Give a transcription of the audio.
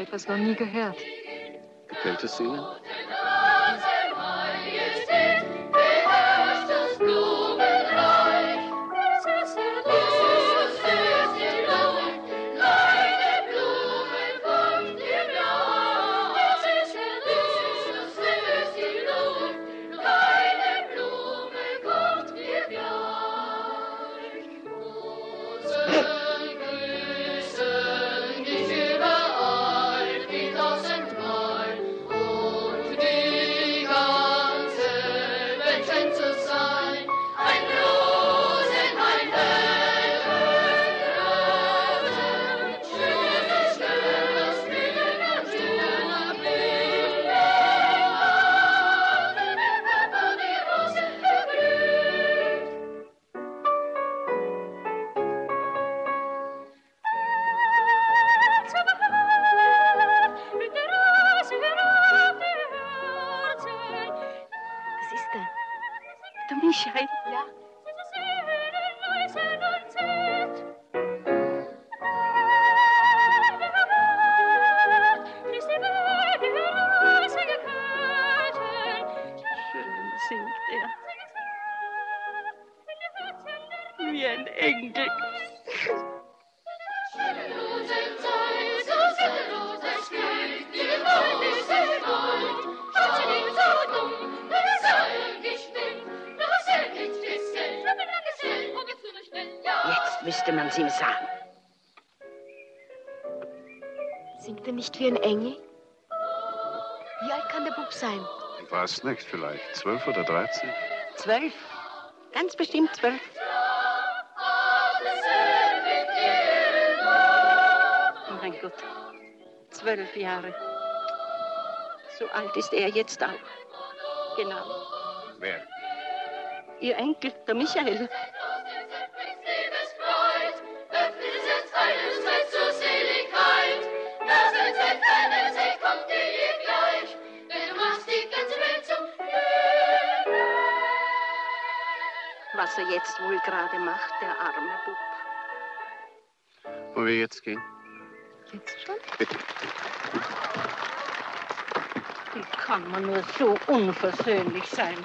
etwas noch nie gehört. Gefällt es Ihnen? Was Michael? Singt er. Wie ein Engel. Müsste man's ihm sagen. Singt er nicht wie ein Engel? Wie alt kann der Bub sein? Ich weiß nicht, vielleicht zwölf oder dreizehn. Zwölf. Ganz bestimmt zwölf. Mein Gott. Zwölf Jahre. So alt ist er jetzt auch. Genau. Wer? Ihr Enkel, der Michael. Was er jetzt wohl gerade macht, der arme Bub. Wo wir jetzt gehen? Jetzt schon? Bitte. Wie kann man nur so unversöhnlich sein?